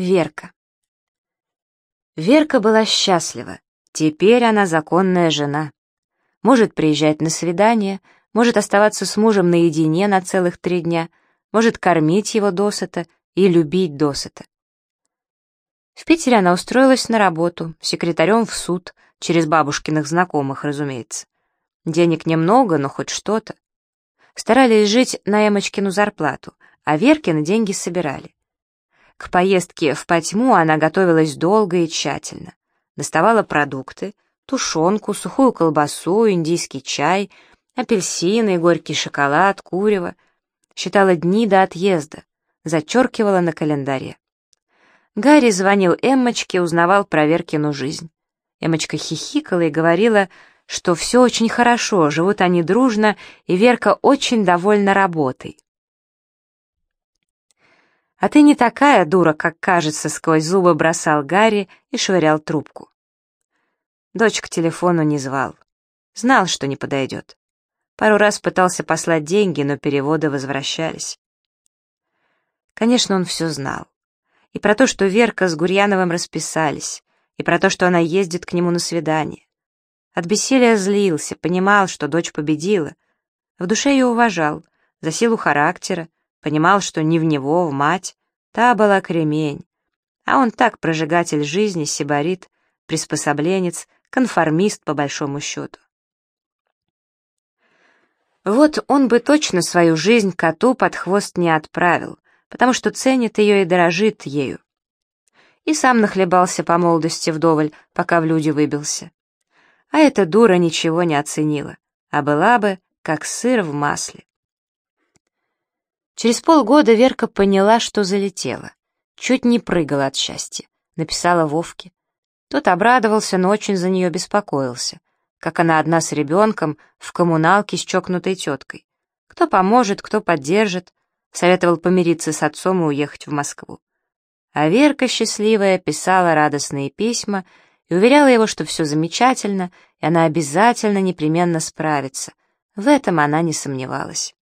Верка. Верка была счастлива. Теперь она законная жена. Может приезжать на свидание, может оставаться с мужем наедине на целых три дня, может кормить его досыта и любить досыта. В Питере она устроилась на работу, секретарем в суд, через бабушкиных знакомых, разумеется. Денег немного, но хоть что-то. Старались жить на Эмочкину зарплату, а Веркины деньги собирали. К поездке в Потьму она готовилась долго и тщательно. Доставала продукты, тушенку, сухую колбасу, индийский чай, апельсины, горький шоколад, курево. Считала дни до отъезда, зачеркивала на календаре. Гарри звонил Эммочке, узнавал про Веркину жизнь. Эммочка хихикала и говорила, что все очень хорошо, живут они дружно, и Верка очень довольна работой. «А ты не такая дура, как кажется», — сквозь зубы бросал Гарри и швырял трубку. Дочь к телефону не звал. Знал, что не подойдет. Пару раз пытался послать деньги, но переводы возвращались. Конечно, он все знал. И про то, что Верка с Гурьяновым расписались, и про то, что она ездит к нему на свидание. От бессилия злился, понимал, что дочь победила. В душе ее уважал, за силу характера, Понимал, что не в него, в мать. Та была кремень. А он так прожигатель жизни, сибарит, приспособленец, конформист по большому счету. Вот он бы точно свою жизнь коту под хвост не отправил, потому что ценит ее и дорожит ею. И сам нахлебался по молодости вдоволь, пока в люди выбился. А эта дура ничего не оценила, а была бы, как сыр в масле. Через полгода Верка поняла, что залетела. Чуть не прыгала от счастья. Написала Вовке. Тот обрадовался, но очень за нее беспокоился. Как она одна с ребенком в коммуналке с чокнутой теткой. Кто поможет, кто поддержит. Советовал помириться с отцом и уехать в Москву. А Верка, счастливая, писала радостные письма и уверяла его, что все замечательно, и она обязательно непременно справится. В этом она не сомневалась.